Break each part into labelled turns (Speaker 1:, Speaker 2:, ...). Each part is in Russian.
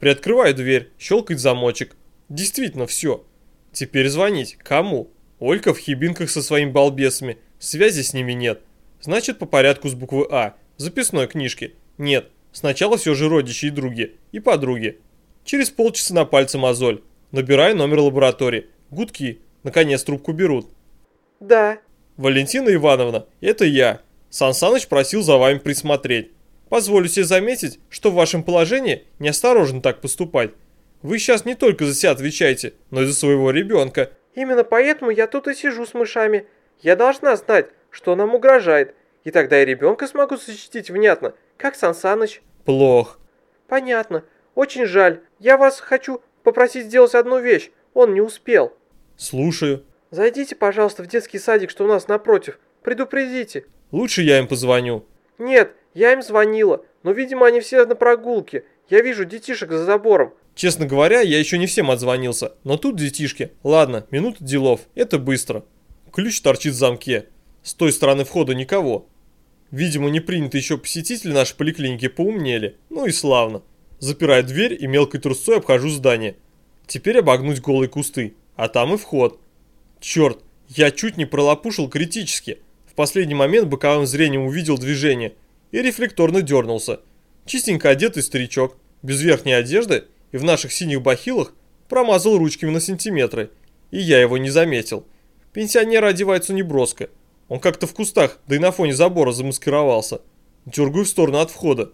Speaker 1: Приоткрываю дверь, щелкает замочек. Действительно все. Теперь звонить. Кому? Олька в хибинках со своими балбесами. Связи с ними нет. Значит, по порядку с буквы А. В записной книжке. Нет. Сначала все же родичи и други. И подруги. Через полчаса на пальце мозоль. Набираю номер лаборатории. Гудки. Наконец трубку берут.
Speaker 2: Да.
Speaker 1: Валентина Ивановна, это я. Сан Саныч просил за вами присмотреть. Позволю себе заметить, что в вашем положении неосторожно так поступать. Вы сейчас не только за себя отвечаете, но и за своего ребенка.
Speaker 2: Именно поэтому я тут и сижу с мышами. Я должна знать, что нам угрожает, и тогда и ребенка смогу защитить внятно, как Сан Саныч.
Speaker 1: Плох.
Speaker 2: Понятно. Очень жаль. Я вас хочу попросить сделать одну вещь. Он не успел.
Speaker 1: Слушаю.
Speaker 2: Зайдите, пожалуйста, в детский садик, что у нас напротив. Предупредите.
Speaker 1: Лучше я им позвоню.
Speaker 2: Нет, я им звонила, но, видимо, они все на прогулке. Я вижу детишек за забором.
Speaker 1: Честно говоря, я еще не всем отзвонился, но тут детишки. Ладно, минута делов, это быстро. Ключ торчит в замке. С той стороны входа никого. Видимо, не принято еще посетители нашей поликлиники поумнели. Ну и славно. Запираю дверь и мелкой трусцой обхожу здание. Теперь обогнуть голые кусты. А там и вход. Черт, я чуть не пролопушил критически. В последний момент боковым зрением увидел движение и рефлекторно дернулся. Чистенько одетый старичок, без верхней одежды и в наших синих бахилах, промазал ручками на сантиметры, и я его не заметил. Пенсионер одевается неброско. Он как-то в кустах, да и на фоне забора замаскировался. Дергаю в сторону от входа.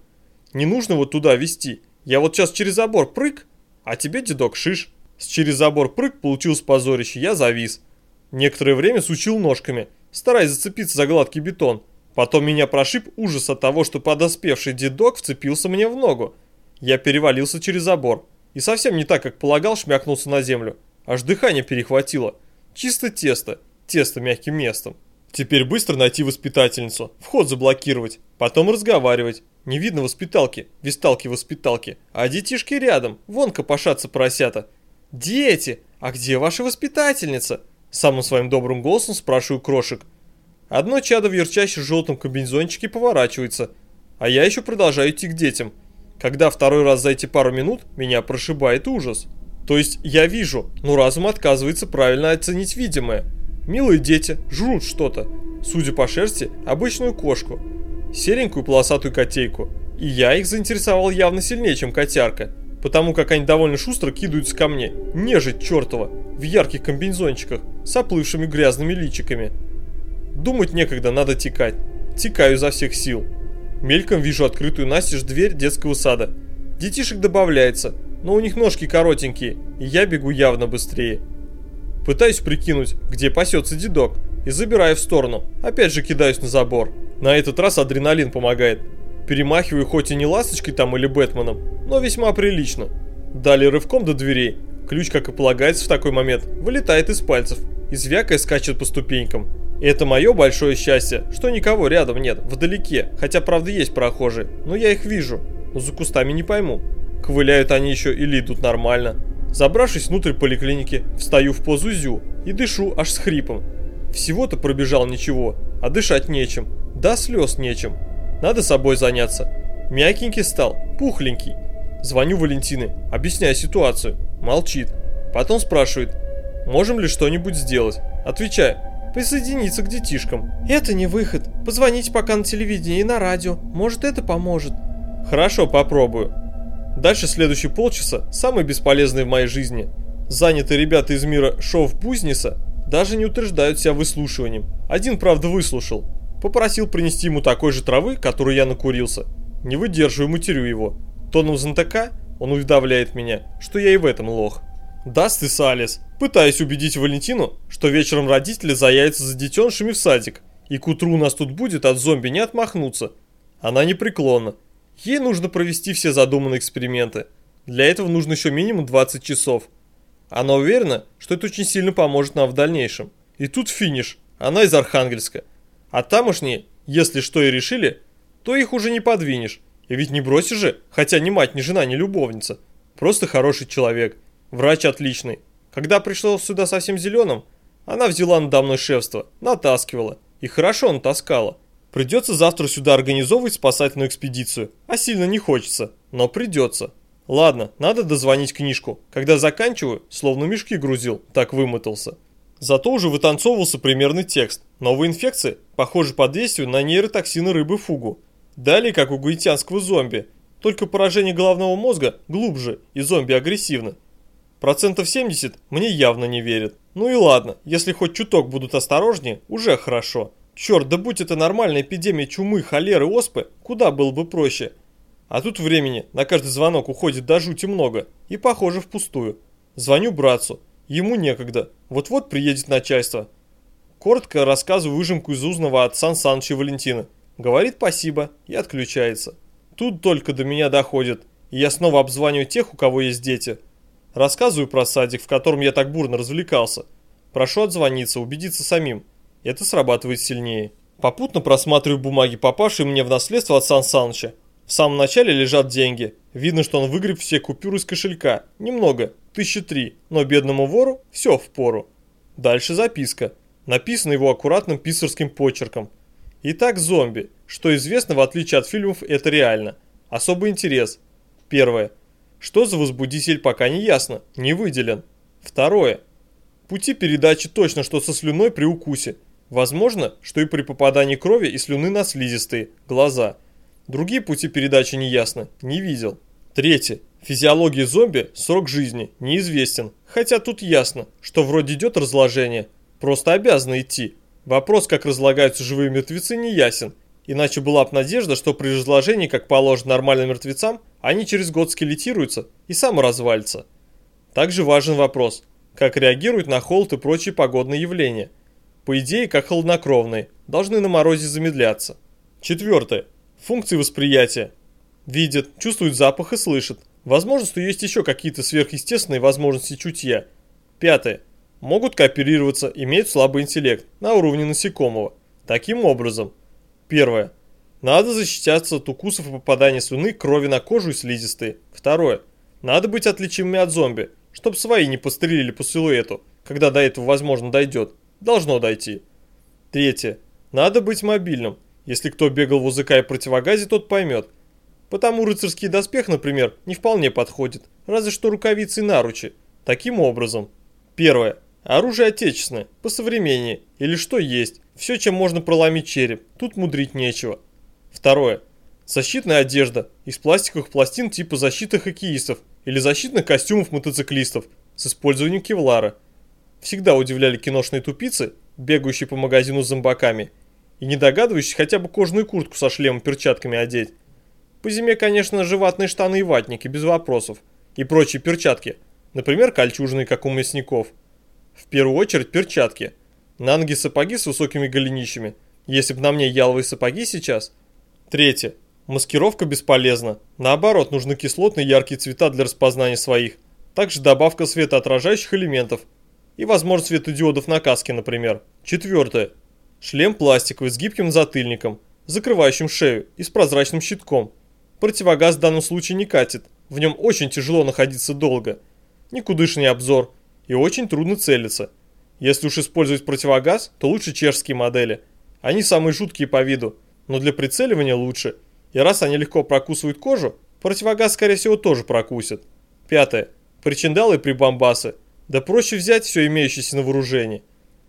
Speaker 1: Не нужно вот туда вести. Я вот сейчас через забор прыг, а тебе, дедок, шиш. С через забор прыг получилось позорище, я завис. Некоторое время сучил ножками, стараясь зацепиться за гладкий бетон. Потом меня прошиб ужас от того, что подоспевший дедок вцепился мне в ногу. Я перевалился через забор. И совсем не так, как полагал, шмякнулся на землю. Аж дыхание перехватило. Чисто тесто. Тесто мягким местом. Теперь быстро найти воспитательницу, вход заблокировать, потом разговаривать. Не видно воспиталки, висталки-воспиталки, а детишки рядом, вон копошатся поросята. «Дети, а где ваша воспитательница?» Самым своим добрым голосом спрашиваю крошек. Одно чадо в ярчайше желтом комбинезончике поворачивается, а я еще продолжаю идти к детям. Когда второй раз за эти пару минут меня прошибает ужас. То есть я вижу, но разум отказывается правильно оценить видимое. Милые дети жрут что-то, судя по шерсти, обычную кошку, серенькую полосатую котейку. И я их заинтересовал явно сильнее, чем котярка, потому как они довольно шустро кидаются ко мне, нежить чертова, в ярких комбинезончиках, с оплывшими грязными личиками. Думать некогда, надо текать. Текаю изо всех сил. Мельком вижу открытую настежь дверь детского сада. Детишек добавляется, но у них ножки коротенькие, и я бегу явно быстрее. Пытаюсь прикинуть, где пасется дедок, и забираю в сторону. Опять же кидаюсь на забор. На этот раз адреналин помогает. Перемахиваю хоть и не ласточкой там или Бэтменом, но весьма прилично. Далее рывком до дверей. Ключ, как и полагается в такой момент, вылетает из пальцев и звякая скачет по ступенькам. И это мое большое счастье, что никого рядом нет, вдалеке, хотя правда есть прохожие, но я их вижу, но за кустами не пойму. Ковыляют они еще или идут нормально. Забравшись внутрь поликлиники, встаю в позу зю и дышу аж с хрипом. Всего-то пробежал ничего, а дышать нечем, да слез нечем. Надо собой заняться. Мягенький стал, пухленький. Звоню Валентины, объясняю ситуацию. Молчит. Потом спрашивает, можем ли что-нибудь сделать. Отвечаю, присоединиться к детишкам. Это не выход. Позвоните пока на телевидении и на радио. Может это поможет. Хорошо, попробую. Дальше следующие полчаса самые бесполезные в моей жизни. Занятые ребята из мира шоу-бузнеса даже не утверждают себя выслушиванием. Один, правда, выслушал. Попросил принести ему такой же травы, которую я накурился. Не выдерживаю, матерю его. Тоном знатока он уведомляет меня, что я и в этом лох. Das ist alles. Пытаюсь убедить Валентину, что вечером родители заявятся за детенышами в садик, и к утру у нас тут будет от зомби не отмахнуться. Она непреклонна. Ей нужно провести все задуманные эксперименты. Для этого нужно еще минимум 20 часов. Она уверена, что это очень сильно поможет нам в дальнейшем. И тут финиш. Она из Архангельска. А тамошние, если что и решили, то их уже не подвинешь. И ведь не бросишь же, хотя ни мать, ни жена, ни любовница. Просто хороший человек. Врач отличный. Когда пришел сюда совсем зеленым, она взяла надо мной шефство, натаскивала. И хорошо натаскала. Придется завтра сюда организовывать спасательную экспедицию. А сильно не хочется, но придется. Ладно, надо дозвонить книжку. Когда заканчиваю, словно мешки грузил, так вымотался. Зато уже вытанцовывался примерный текст. Новая инфекция, похоже по действию на нейротоксины рыбы фугу. Далее, как у гаитянского зомби, только поражение головного мозга глубже и зомби агрессивны. Процентов 70 мне явно не верят. Ну и ладно, если хоть чуток будут осторожнее, уже хорошо. Черт, да будь это нормальная эпидемия чумы, холеры, оспы, куда было бы проще. А тут времени на каждый звонок уходит до жути много, и похоже впустую. Звоню братцу, ему некогда, вот-вот приедет начальство. Коротко рассказываю выжимку из узного от Сан Саныча Валентина. Говорит спасибо и отключается. Тут только до меня доходит, и я снова обзваниваю тех, у кого есть дети. Рассказываю про садик, в котором я так бурно развлекался. Прошу отзвониться, убедиться самим. Это срабатывает сильнее. Попутно просматриваю бумаги, попавшие мне в наследство от Сан Саныча. В самом начале лежат деньги. Видно, что он выгреб все купюры из кошелька. Немного, тысячи три, но бедному вору все в пору. Дальше записка. Написана его аккуратным писарским почерком. Итак, зомби. Что известно, в отличие от фильмов, это реально. Особый интерес. Первое. Что за возбудитель, пока не ясно, не выделен. Второе. Пути передачи точно, что со слюной при укусе. Возможно, что и при попадании крови и слюны на слизистые, глаза. Другие пути передачи не ясно, не видел. Третье. Физиология зомби, срок жизни, неизвестен. Хотя тут ясно, что вроде идет разложение. Просто обязано идти. Вопрос, как разлагаются живые мертвецы, не ясен. Иначе была бы надежда, что при разложении, как положено нормальным мертвецам, они через год скелетируются и саморазвалятся. Также важен вопрос, как реагируют на холод и прочие погодные явления. По идее, как холоднокровные, должны на морозе замедляться. Четвертое. Функции восприятия. Видят, чувствуют запах и слышат. Возможно, что есть еще какие-то сверхъестественные возможности чутья. Пятое. Могут кооперироваться, имеют слабый интеллект на уровне насекомого. Таким образом. Первое. Надо защищаться от укусов и попадания слюны, крови на кожу и слизистые. Второе. Надо быть отличимыми от зомби, чтобы свои не пострелили по силуэту, когда до этого возможно дойдет. Должно дойти. Третье. Надо быть мобильным. Если кто бегал в УЗК и противогазе, тот поймет. Потому рыцарский доспех, например, не вполне подходит, разве что рукавицы и наручи. Таким образом. Первое. Оружие отечественное, по современнее, или что есть, все, чем можно проломить череп, тут мудрить нечего. Второе. Защитная одежда из пластиковых пластин типа защиты хоккеистов или защитных костюмов мотоциклистов с использованием кевлара. Всегда удивляли киношные тупицы, бегающие по магазину с зомбаками – и не догадывающийся хотя бы кожаную куртку со шлемом перчатками одеть. По зиме, конечно, же штаны и ватники, без вопросов. И прочие перчатки. Например, кольчужные, как у мясников. В первую очередь перчатки. На ноги сапоги с высокими голенищами. Если бы на мне яловые сапоги сейчас. Третье. Маскировка бесполезна. Наоборот, нужны кислотные яркие цвета для распознания своих. Также добавка светоотражающих элементов. И возможность светодиодов на каске, например. Четвертое. Шлем пластиковый с гибким затыльником, закрывающим шею и с прозрачным щитком. Противогаз в данном случае не катит, в нем очень тяжело находиться долго. Никудышный обзор и очень трудно целиться. Если уж использовать противогаз, то лучше чешские модели. Они самые жуткие по виду, но для прицеливания лучше. И раз они легко прокусывают кожу, противогаз скорее всего тоже прокусит. Пятое. Причиндалы и прибамбасы. Да проще взять все имеющееся на вооружении.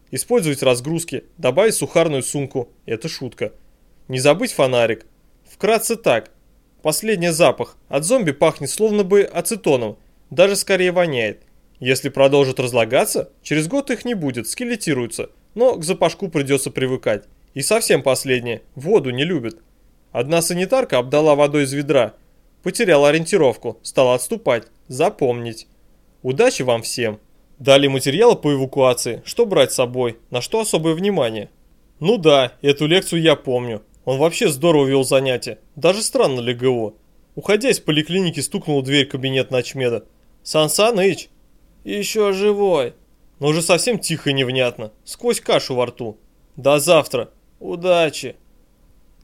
Speaker 1: Использовать разгрузки, добавить сухарную сумку. Это шутка. Не забыть фонарик. Вкратце так. Последний запах. От зомби пахнет словно бы ацетоном. Даже скорее воняет. Если продолжат разлагаться, через год их не будет, скелетируются. Но к запашку придется привыкать. И совсем последнее. Воду не любят. Одна санитарка обдала водой из ведра. Потеряла ориентировку, стала отступать. Запомнить. Удачи вам всем! Дали материалы по эвакуации, что брать с собой, на что особое внимание. Ну да, эту лекцию я помню. Он вообще здорово вел занятия, даже странно для ГО. Уходя из поликлиники, стукнул в дверь кабинет ночмеда. «Сан Саныч!» «Еще живой!» Но уже совсем тихо и невнятно, сквозь кашу во рту. «До завтра! Удачи!»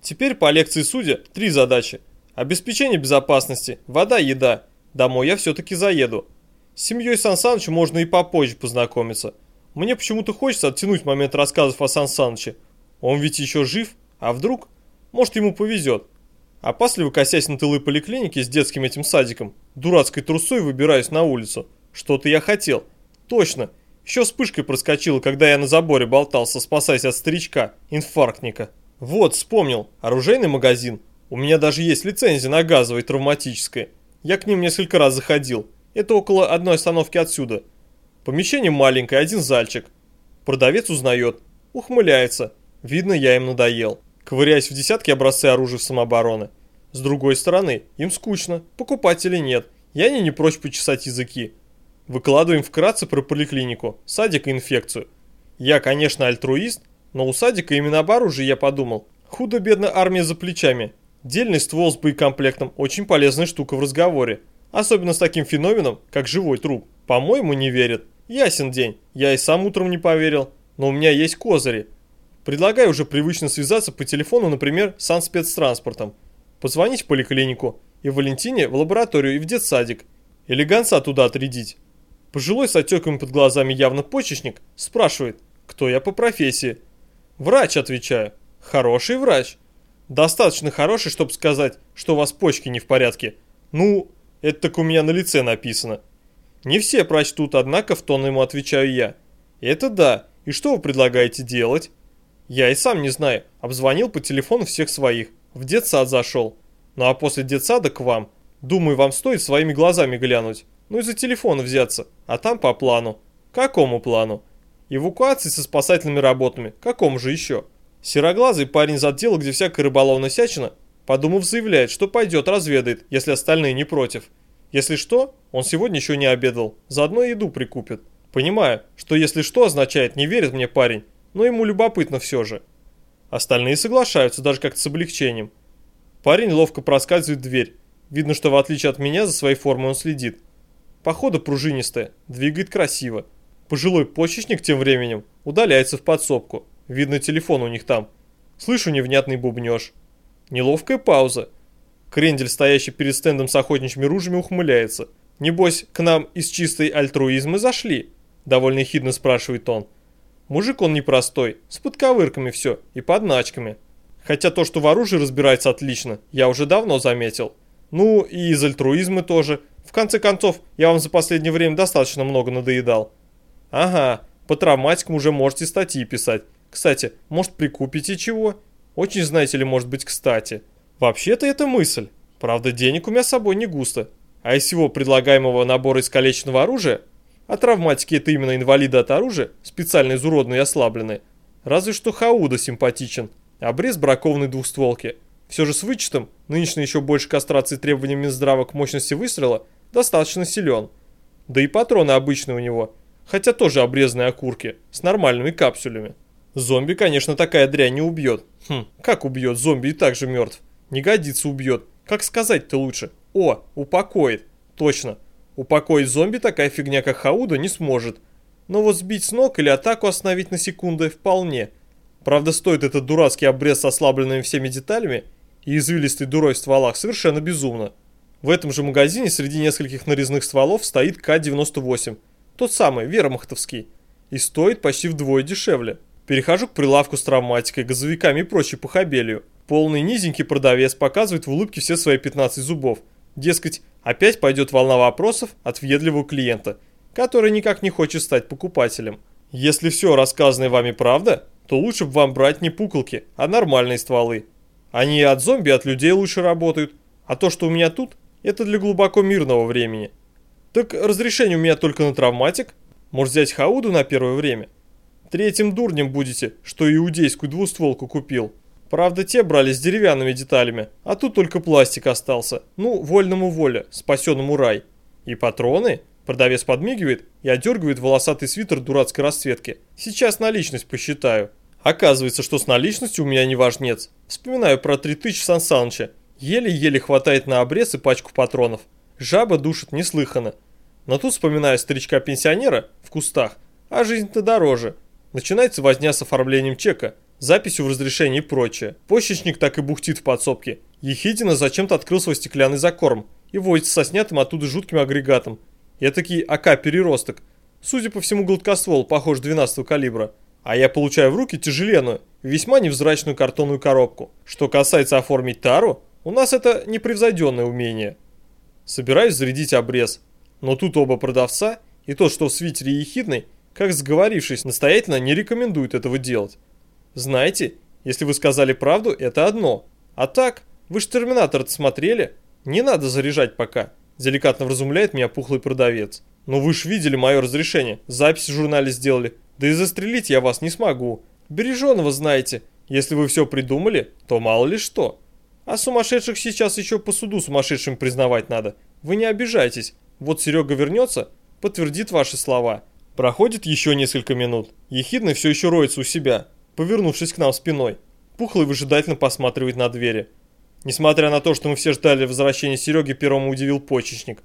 Speaker 1: Теперь по лекции судя три задачи. Обеспечение безопасности, вода, еда. Домой я все-таки заеду. С семьей Сан Саныча можно и попозже познакомиться. Мне почему-то хочется оттянуть момент рассказов о Сан Саныче. Он ведь еще жив, а вдруг? Может ему повезет. Опасливо косясь на тылы поликлиники с детским этим садиком, дурацкой трусой выбираюсь на улицу. Что-то я хотел. Точно. Еще вспышкой проскочила, когда я на заборе болтался, спасаясь от старичка, инфарктника. Вот, вспомнил. Оружейный магазин. У меня даже есть лицензия на газовое травматическое. Я к ним несколько раз заходил. Это около одной остановки отсюда. Помещение маленькое, один зальчик. Продавец узнает. Ухмыляется. Видно, я им надоел ковыряясь в десятки образцы оружия самообороны. С другой стороны, им скучно, покупателей нет, и они не прочь почесать языки. Выкладываем вкратце про поликлинику, садик и инфекцию. Я, конечно, альтруист, но у садика именно об оружии я подумал. Худо-бедно армия за плечами. Дельный ствол с боекомплектом – очень полезная штука в разговоре. Особенно с таким феноменом, как живой труп. По-моему, не верят. Ясен день. Я и сам утром не поверил. Но у меня есть козыри. Предлагаю уже привычно связаться по телефону, например, с санспецтранспортом. Позвонить в поликлинику, и Валентине в лабораторию, и в детсадик. Или гонца туда отрядить. Пожилой с отеками под глазами явно почечник спрашивает, кто я по профессии. Врач, отвечаю. Хороший врач. Достаточно хороший, чтобы сказать, что у вас почки не в порядке. Ну, это так у меня на лице написано. Не все прочтут, однако в тон ему отвечаю я. Это да. И что вы предлагаете делать? Я и сам не знаю, обзвонил по телефону всех своих, в детсад зашел. Ну а после детсада к вам. Думаю, вам стоит своими глазами глянуть. Ну и за телефон взяться, а там по плану. Какому плану? Эвакуации со спасательными работами, какому же еще? Сероглазый парень из отдела, где всякая рыболовная сячина, подумав, заявляет, что пойдет разведает, если остальные не против. Если что, он сегодня еще не обедал, заодно еду прикупит. Понимаю, что если что означает не верит мне парень, но ему любопытно все же. Остальные соглашаются, даже как-то с облегчением. Парень ловко проскальзывает дверь. Видно, что в отличие от меня за своей формой он следит. Похода пружинистая, двигает красиво. Пожилой почечник тем временем удаляется в подсобку. Видно, телефон у них там. Слышу невнятный бубнеж. Неловкая пауза. Крендель, стоящий перед стендом с охотничьими ружьями, ухмыляется. «Небось, к нам из чистой альтруизма зашли?» Довольно хидно спрашивает он. Мужик он непростой, с подковырками все и подначками. Хотя то, что в оружии разбирается отлично, я уже давно заметил. Ну и из альтруизма тоже. В конце концов, я вам за последнее время достаточно много надоедал. Ага, по травматикам уже можете статьи писать. Кстати, может прикупите чего? Очень, знаете ли, может быть кстати. Вообще-то это мысль. Правда, денег у меня с собой не густо. А из всего предлагаемого набора искалеченного оружия а травматики это именно инвалиды от оружия, специально изуродные и ослабленные. Разве что Хауда симпатичен. Обрез бракованной двухстволки. Все же с вычетом, нынешней еще больше кастрации требованиями Минздрава к мощности выстрела, достаточно силен. Да и патроны обычные у него, хотя тоже обрезанные окурки, с нормальными капсулями. Зомби, конечно, такая дрянь не убьет. Хм, как убьет? Зомби и так же мертв. Не годится убьет. Как сказать-то лучше? О, упокоит. Точно. Упокоить зомби такая фигня, как Хауда, не сможет. Но вот сбить с ног или атаку остановить на секунды вполне. Правда, стоит этот дурацкий обрез с ослабленными всеми деталями и извилистой дурой в стволах совершенно безумно. В этом же магазине среди нескольких нарезных стволов стоит К-98, тот самый, вермахтовский, и стоит почти вдвое дешевле. Перехожу к прилавку с травматикой, газовиками и прочей похабелью. Полный низенький продавец показывает в улыбке все свои 15 зубов. Дескать, Опять пойдет волна вопросов от въедливого клиента, который никак не хочет стать покупателем. Если все рассказанное вами правда, то лучше бы вам брать не пуколки, а нормальные стволы. Они и от зомби, и от людей лучше работают, а то, что у меня тут, это для глубоко мирного времени. Так разрешение у меня только на травматик, может взять хауду на первое время. Третьим дурнем будете, что иудейскую двустволку купил. Правда, те брали с деревянными деталями, а тут только пластик остался. Ну, вольному воля, спасенному рай. И патроны? Продавец подмигивает и одергивает волосатый свитер дурацкой расцветки. Сейчас наличность посчитаю. Оказывается, что с наличностью у меня не важнец. Вспоминаю про 3000 Сан Саныча. Еле-еле хватает на обрез и пачку патронов. Жаба душит неслыханно. Но тут вспоминаю старичка-пенсионера в кустах, а жизнь-то дороже. Начинается возня с оформлением чека записью в разрешении и прочее. Почечник так и бухтит в подсобке. Ехидина зачем-то открыл свой стеклянный закорм и возится со снятым оттуда жутким агрегатом. Этакий АК-переросток. Судя по всему, гладкоствол, похож 12 калибра. А я получаю в руки тяжеленную, весьма невзрачную картонную коробку. Что касается оформить тару, У нас это непревзойденное умение. Собираюсь зарядить обрез, но тут оба продавца и тот, что в свитере ехидный, как сговорившись, настоятельно не рекомендуют этого делать. Знаете, если вы сказали правду, это одно. А так, вы же терминатор смотрели? Не надо заряжать пока, деликатно вразумляет меня пухлый продавец. Но вы ж видели мое разрешение, запись в журнале сделали. Да и застрелить я вас не смогу. Береженого знаете. Если вы все придумали, то мало ли что. А сумасшедших сейчас еще по суду сумасшедшим признавать надо. Вы не обижайтесь. Вот Серега вернется, подтвердит ваши слова. Проходит еще несколько минут. Ехидный все еще роется у себя, повернувшись к нам спиной. Пухлый выжидательно посматривает на двери. Несмотря на то, что мы все ждали возвращения Сереги, первому удивил почечник.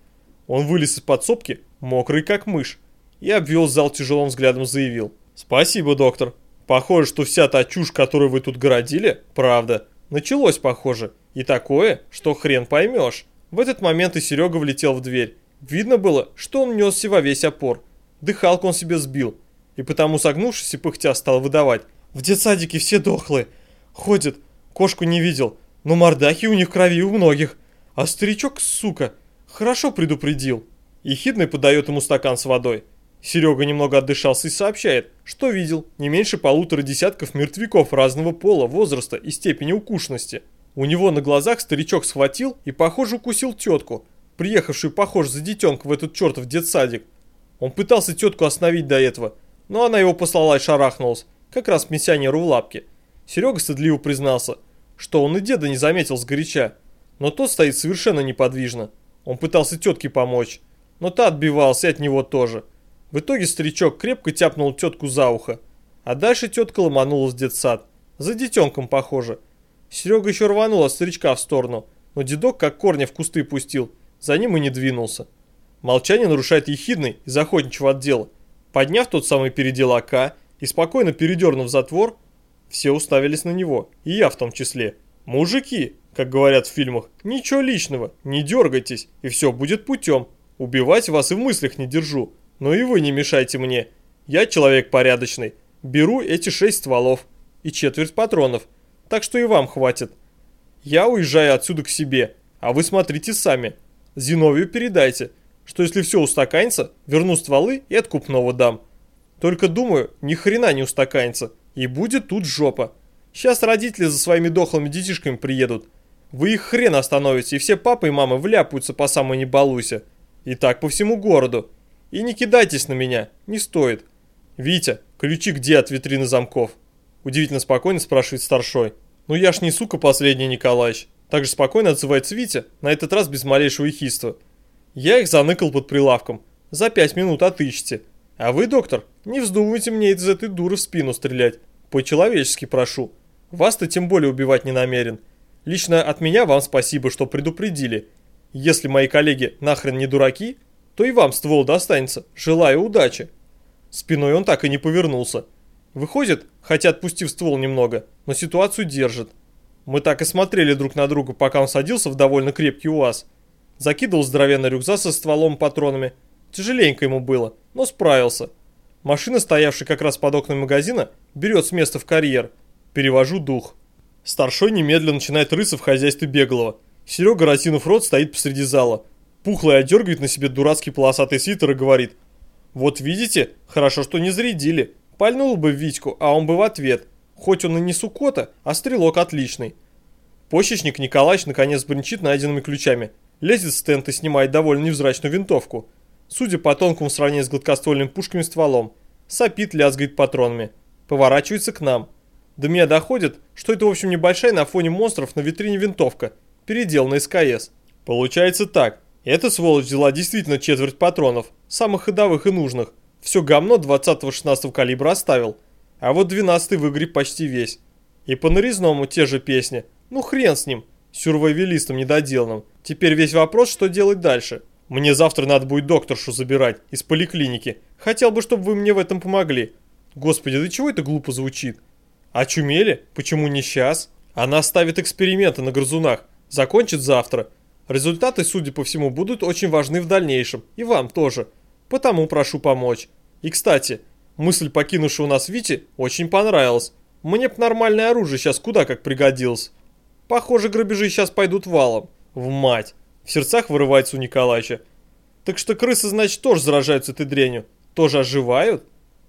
Speaker 1: Он вылез из подсобки, мокрый как мышь, и обвел зал тяжелым взглядом, заявил. «Спасибо, доктор. Похоже, что вся та чушь, которую вы тут городили, правда. Началось, похоже. И такое, что хрен поймешь». В этот момент и Серега влетел в дверь. Видно было, что он несся во весь опор. Дыхалку он себе сбил. И потому, согнувшись и пыхтя, стал выдавать. «В детсадике все дохлые. Ходят. Кошку не видел. Но мордахи у них крови у многих. А старичок, сука, хорошо предупредил». Ехидный подает ему стакан с водой. Серега немного отдышался и сообщает, что видел не меньше полутора десятков мертвяков разного пола, возраста и степени укушенности. У него на глазах старичок схватил и, похоже, укусил тетку, приехавшую, похоже, за детенка в этот чертов детсадик. Он пытался тетку остановить до этого, но она его послала и шарахнулась, как раз пенсионеру в лапке. Серега стыдливо признался, что он и деда не заметил сгоряча, но тот стоит совершенно неподвижно. Он пытался тетке помочь, но та отбивался от него тоже. В итоге старичок крепко тяпнул тетку за ухо. А дальше тетка ломанулась в детсад. За детенком, похоже. Серега еще рванул от старичка в сторону, но дедок как корня в кусты пустил. За ним и не двинулся. Молчание нарушает ехидный из охотничьего отдела. Подняв тот самый передел АК и спокойно передернув затвор, все уставились на него, и я в том числе. «Мужики», как говорят в фильмах, ничего личного, не дергайтесь, и все будет путем. Убивать вас и в мыслях не держу. Но и вы не мешайте мне. Я человек порядочный. Беру эти шесть стволов и четверть патронов. Так что и вам хватит. Я уезжаю отсюда к себе, а вы смотрите сами. Зиновию передайте, что если все устаканится, верну стволы и откупного дам. Только думаю, ни хрена не устаканится, и будет тут жопа. Сейчас родители за своими дохлыми детишками приедут. Вы их хрен остановите, и все папы и мамы вляпаются по самой не балуйся. И так по всему городу. И не кидайтесь на меня, не стоит. Витя, ключи где от витрины замков? Удивительно спокойно спрашивает старшой. Ну я ж не сука последний Николаевич. Так же спокойно отзывается Витя, на этот раз без малейшего ехидства. Я их заныкал под прилавком. За пять минут отыщите. А вы, доктор, не вздумайте мне из этой дуры в спину стрелять. По-человечески прошу. Вас-то тем более убивать не намерен. Лично от меня вам спасибо, что предупредили. Если мои коллеги нахрен не дураки, то и вам ствол достанется. Желаю удачи. Спиной он так и не повернулся. Выходит, хотя отпустив ствол немного, но ситуацию держит. Мы так и смотрели друг на друга, пока он садился в довольно крепкий УАЗ. Закидывал здоровенный рюкзак со стволом и патронами. Тяжеленько ему было, но справился. Машина, стоявшая как раз под окнами магазина, берет с места в карьер. Перевожу дух. Старшой немедленно начинает рыться в хозяйстве беглого. Серега, разинув рот, стоит посреди зала. Пухлый одергивает на себе дурацкий полосатый свитер и говорит. «Вот видите, хорошо, что не зарядили. Пальнул бы Витьку, а он бы в ответ. Хоть он и не сукота, а стрелок отличный». Почечник Николаевич наконец бренчит найденными ключами. Лезет в стенд и снимает довольно невзрачную винтовку. Судя по тонкому сравнению с гладкоствольными пушками стволом. Сопит, лязгает патронами. Поворачивается к нам. До меня доходит, что это в общем небольшая на фоне монстров на витрине винтовка, переделанная СКС. Получается так. Эта сволочь взяла действительно четверть патронов, самых ходовых и нужных. Все говно 20-16 калибра оставил. А вот 12 выгреб почти весь. И по нарезному те же песни. Ну хрен с ним, сюрвайвелистом недоделанным. Теперь весь вопрос, что делать дальше. Мне завтра надо будет докторшу забирать из поликлиники. Хотел бы, чтобы вы мне в этом помогли. Господи, да чего это глупо звучит? Очумели? Почему не сейчас? Она ставит эксперименты на грызунах. Закончит завтра. Результаты, судя по всему, будут очень важны в дальнейшем, и вам тоже. Потому прошу помочь. И, кстати, мысль покинувшего нас Вити очень понравилась. Мне б нормальное оружие сейчас куда как пригодилось. Похоже, грабежи сейчас пойдут валом. В мать. В сердцах вырывается у Николаевича. Так что крысы, значит, тоже заражаются этой дрянью. Тоже оживают?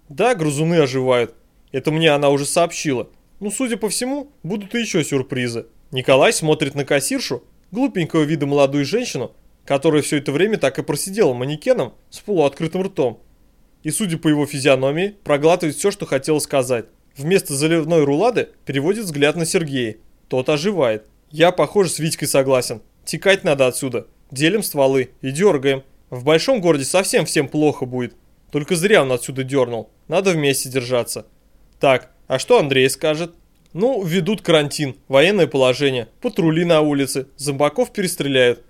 Speaker 1: Да, грызуны оживают. Это мне она уже сообщила. Ну, судя по всему, будут и еще сюрпризы. Николай смотрит на кассиршу, глупенького вида молодую женщину, которая все это время так и просидела манекеном с полуоткрытым ртом. И, судя по его физиономии, проглатывает все, что хотела сказать. Вместо заливной рулады переводит взгляд на Сергея. Тот оживает. Я, похоже, с Витькой согласен. Текать надо отсюда. Делим стволы и дергаем. В большом городе совсем всем плохо будет. Только зря он отсюда дернул. Надо вместе держаться. Так, а что Андрей скажет? Ну, ведут карантин, военное положение, патрули на улице, зомбаков перестреляют.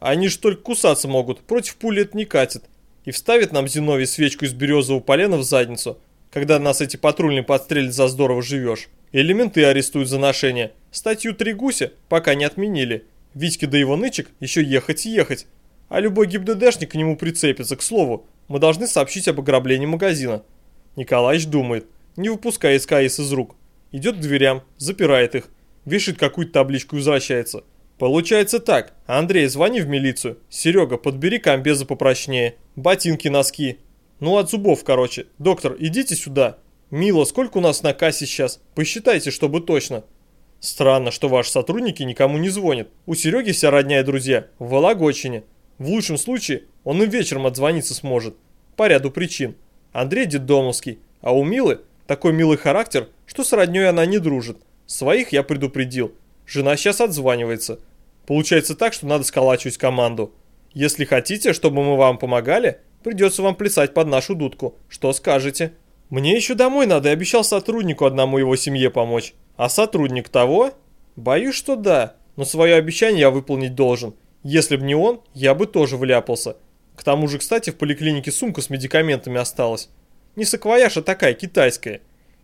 Speaker 1: Они ж только кусаться могут, против пули это не катит. И вставит нам Зиновий свечку из березового полена в задницу, когда нас эти патрульные подстрелят за здорово живешь. Элементы арестуют за ношение. Статью «Три гуся» пока не отменили. Витьке до его нычек еще ехать и ехать. А любой ГИБДДшник к нему прицепится. К слову, мы должны сообщить об ограблении магазина. Николаевич думает, не выпуская СКС из рук. Идет к дверям, запирает их, вешает какую-то табличку и возвращается. Получается так. Андрей, звони в милицию. Серега, подбери комбезы попрочнее. Ботинки, носки. Ну, от зубов, короче. Доктор, идите сюда. Мила, сколько у нас на кассе сейчас? Посчитайте, чтобы точно. Странно, что ваши сотрудники никому не звонят. У Сереги вся родня и друзья в Вологодчине. В лучшем случае он им вечером отзвониться сможет. По ряду причин. Андрей детдомовский, а у Милы такой милый характер, что с родней она не дружит. Своих я предупредил. Жена сейчас отзванивается. Получается так, что надо сколачивать команду. Если хотите, чтобы мы вам помогали, придется вам плясать под нашу дудку. Что скажете? Мне еще домой надо, я обещал сотруднику одному его семье помочь. А сотрудник того? Боюсь, что да, но свое обещание я выполнить должен. Если бы не он, я бы тоже вляпался. К тому же, кстати, в поликлинике сумка с медикаментами осталась. Не саквояж, а такая, китайская.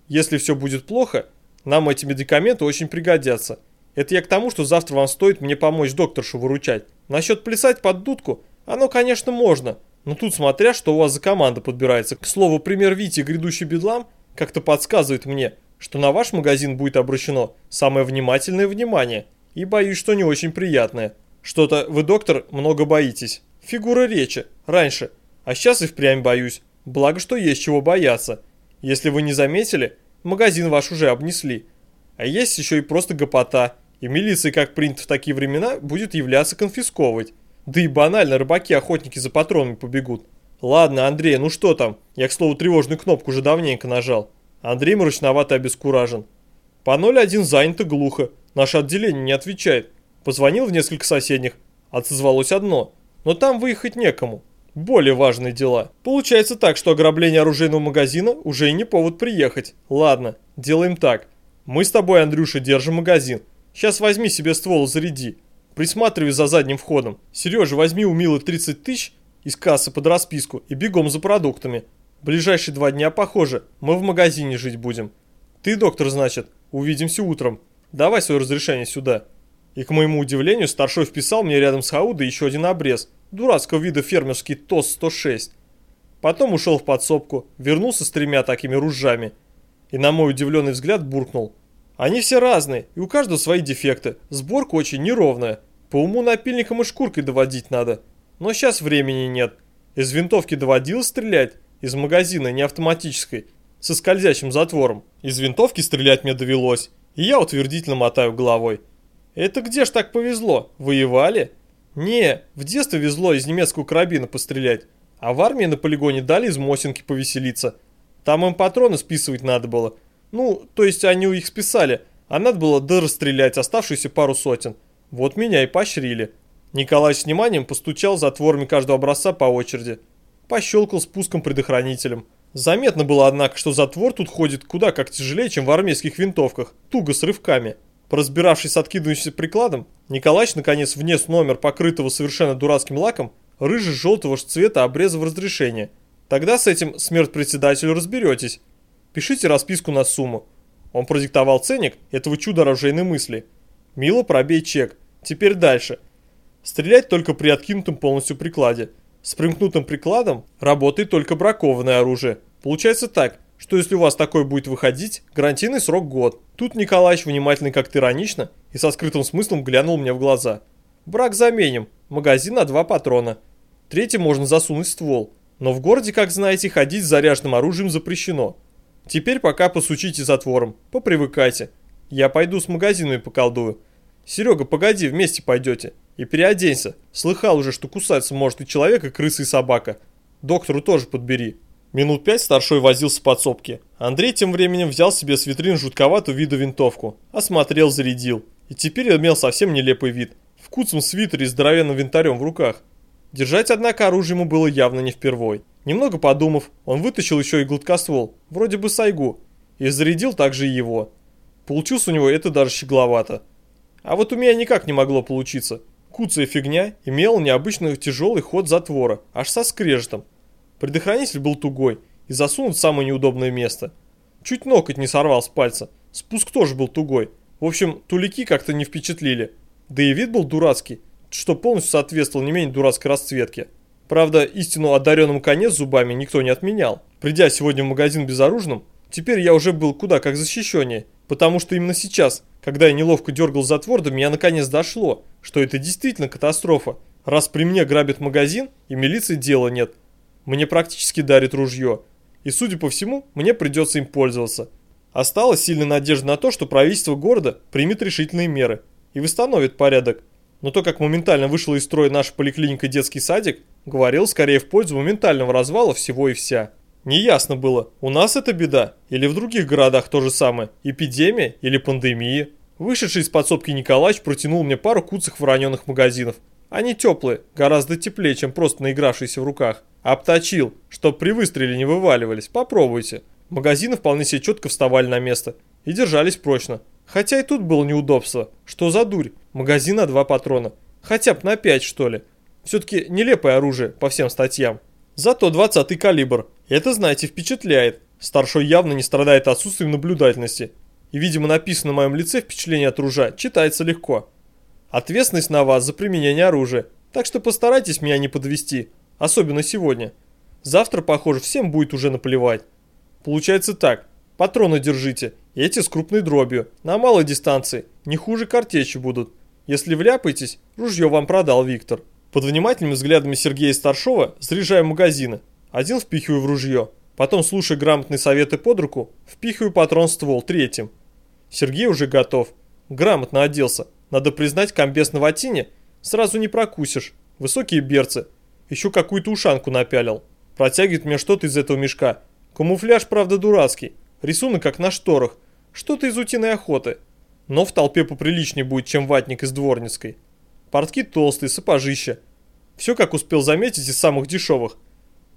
Speaker 1: Если все будет плохо, нам эти медикаменты очень пригодятся. Это я к тому, что завтра вам стоит мне помочь докторшу выручать. Насчет плясать под дудку, оно, конечно, можно. Но тут смотря, что у вас за команда подбирается. К слову, пример Вити грядущий бедлам как-то подсказывает мне, что на ваш магазин будет обращено самое внимательное внимание. И боюсь, что не очень приятное. Что-то вы, доктор, много боитесь. Фигура речи. Раньше. А сейчас и впрямь боюсь. Благо, что есть чего бояться. Если вы не заметили, магазин ваш уже обнесли. А есть еще и просто гопота. И милиция, как принято в такие времена, будет являться конфисковывать. Да и банально, рыбаки-охотники за патронами побегут. Ладно, Андрей, ну что там? Я, к слову, тревожную кнопку уже давненько нажал. Андрей мрачновато обескуражен. По 01 занято глухо. Наше отделение не отвечает. Позвонил в несколько соседних. Отозвалось одно. Но там выехать некому более важные дела. Получается так, что ограбление оружейного магазина уже и не повод приехать. Ладно, делаем так. Мы с тобой, Андрюша, держим магазин. Сейчас возьми себе ствол заряди. Присматривай за задним входом. Сережа, возьми у Милы 30 тысяч из кассы под расписку и бегом за продуктами. Ближайшие два дня, похоже, мы в магазине жить будем. Ты, доктор, значит, увидимся утром. Давай свое разрешение сюда. И к моему удивлению, старшой вписал мне рядом с Хаудой еще один обрез – дурацкого вида фермерский ТОС-106. Потом ушел в подсобку, вернулся с тремя такими ружьями и на мой удивленный взгляд буркнул. Они все разные, и у каждого свои дефекты, сборка очень неровная. По уму напильником и шкуркой доводить надо. Но сейчас времени нет. Из винтовки доводилось стрелять, из магазина не автоматической, со скользящим затвором. Из винтовки стрелять мне довелось, и я утвердительно мотаю головой. Это где ж так повезло? Воевали? Не, в детстве везло из немецкого карабина пострелять, а в армии на полигоне дали из Мосинки повеселиться. Там им патроны списывать надо было. Ну, то есть они у их списали, а надо было дорасстрелять оставшиеся пару сотен. Вот меня и поощрили. Николай с вниманием постучал затворами каждого образца по очереди. Пощелкал спуском предохранителем. Заметно было, однако, что затвор тут ходит куда как тяжелее, чем в армейских винтовках, туго с рывками. Поразбиравшись с откидывающимся прикладом, Николаевич наконец внес номер покрытого совершенно дурацким лаком рыже-желтого цвета обреза в разрешение. Тогда с этим смерть председателю разберетесь. Пишите расписку на сумму. Он продиктовал ценник этого чуда оружейной мысли. Мило пробей чек. Теперь дальше. Стрелять только при откинутом полностью прикладе. С примкнутым прикладом работает только бракованное оружие. Получается так что если у вас такой будет выходить, гарантийный срок год. Тут Николаевич, внимательный как-то иронично, и со скрытым смыслом глянул мне в глаза. «Брак заменим. Магазин на два патрона. Третий можно засунуть ствол. Но в городе, как знаете, ходить с заряженным оружием запрещено. Теперь пока посучите затвором. Попривыкайте. Я пойду с магазинами поколдую. Серега, погоди, вместе пойдете. И переоденься. Слыхал уже, что кусаться может и человек, и крыса, и собака. Доктору тоже подбери. Минут пять старшой возился в подсобке. Андрей тем временем взял себе с витрин жутковатую виду винтовку. Осмотрел, зарядил. И теперь имел совсем нелепый вид. В куцом свитере с здоровенным винтарем в руках. Держать, однако, оружие ему было явно не впервой. Немного подумав, он вытащил еще и гладкоствол, вроде бы сайгу, и зарядил также и его. Получилось у него это даже щегловато. А вот у меня никак не могло получиться. Куцая фигня имела необычный тяжелый ход затвора, аж со скрежетом. Предохранитель был тугой и засунут в самое неудобное место. Чуть ноготь не сорвал с пальца. Спуск тоже был тугой. В общем, тулики как-то не впечатлили. Да и вид был дурацкий, что полностью соответствовал не менее дурацкой расцветке. Правда, истину одаренному конец зубами никто не отменял. Придя сегодня в магазин безоружным, теперь я уже был куда как защищеннее, потому что именно сейчас, когда я неловко дергал затвор, до меня наконец дошло, что это действительно катастрофа. Раз при мне грабят магазин и милиции дела нет, мне практически дарит ружье. И судя по всему, мне придется им пользоваться. Осталась сильная надежда на то, что правительство города примет решительные меры и восстановит порядок. Но то, как моментально вышла из строя наша поликлиника детский садик, говорил скорее в пользу моментального развала всего и вся. Неясно было, у нас это беда или в других городах то же самое, эпидемия или пандемия. Вышедший из подсобки Николаевич протянул мне пару куцых вороненых магазинов. Они теплые, гораздо теплее, чем просто наигравшиеся в руках. Обточил, чтоб при выстреле не вываливались, попробуйте. Магазины вполне себе четко вставали на место и держались прочно. Хотя и тут было неудобство. Что за дурь? Магазин на два патрона. Хотя бы на пять, что ли. Все-таки нелепое оружие по всем статьям. Зато 20-й калибр. Это, знаете, впечатляет. Старшой явно не страдает отсутствием наблюдательности. И, видимо, написано на моем лице впечатление от ружа читается легко. Ответственность на вас за применение оружия. Так что постарайтесь меня не подвести. Особенно сегодня. Завтра, похоже, всем будет уже наплевать. Получается так. Патроны держите. Эти с крупной дробью. На малой дистанции. Не хуже картечи будут. Если вляпаетесь, ружье вам продал Виктор. Под внимательными взглядами Сергея Старшова заряжаю магазины. Один впихиваю в ружье. Потом, слушая грамотные советы под руку, впихиваю патрон в ствол третьим. Сергей уже готов. Грамотно оделся. Надо признать, комбез на ватине сразу не прокусишь. Высокие берцы. Еще какую-то ушанку напялил. Протягивает мне что-то из этого мешка. Камуфляж, правда, дурацкий. Рисунок как на шторах. Что-то из утиной охоты. Но в толпе поприличнее будет, чем ватник из дворницкой. Портки толстые, сапожища. Все, как успел заметить, из самых дешевых.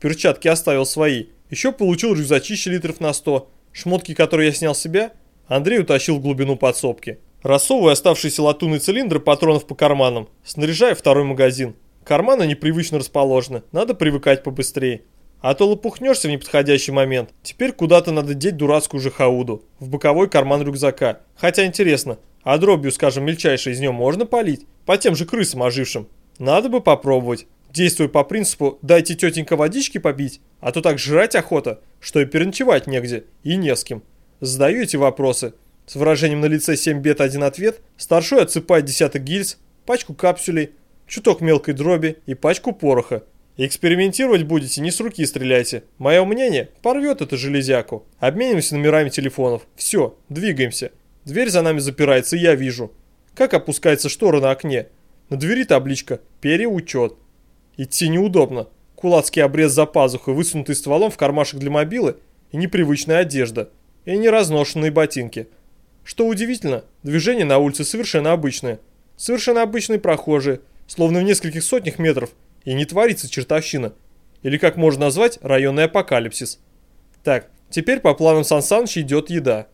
Speaker 1: Перчатки оставил свои. Еще получил рюкзачище литров на 100. Шмотки, которые я снял с себя, Андрей утащил в глубину подсобки. Рассовывая оставшиеся латунные цилиндры патронов по карманам, снаряжая второй магазин. Карманы непривычно расположены, надо привыкать побыстрее. А то лопухнешься в неподходящий момент. Теперь куда-то надо деть дурацкую же хауду. В боковой карман рюкзака. Хотя интересно, а дробью, скажем, мельчайшей из нее можно полить? По тем же крысам ожившим. Надо бы попробовать. Действуя по принципу «дайте тетенька водички попить», а то так жрать охота, что и переночевать негде, и не с кем. Задаю эти вопросы. С выражением на лице 7 бед, один ответ, старшой отсыпает десяток гильз, пачку капсулей, чуток мелкой дроби и пачку пороха. Экспериментировать будете, не с руки стреляйте. Мое мнение, порвет эту железяку. Обмениваемся номерами телефонов. Все, двигаемся. Дверь за нами запирается, я вижу. Как опускается штора на окне. На двери табличка «Переучет». Идти неудобно. Кулацкий обрез за пазухой, высунутый стволом в кармашек для мобилы и непривычная одежда. И неразношенные ботинки. Что удивительно, движение на улице совершенно обычное. Совершенно обычные прохожие, словно в нескольких сотнях метров, и не творится чертовщина. Или как можно назвать районный апокалипсис. Так, теперь по планам Сан Саныча идет еда.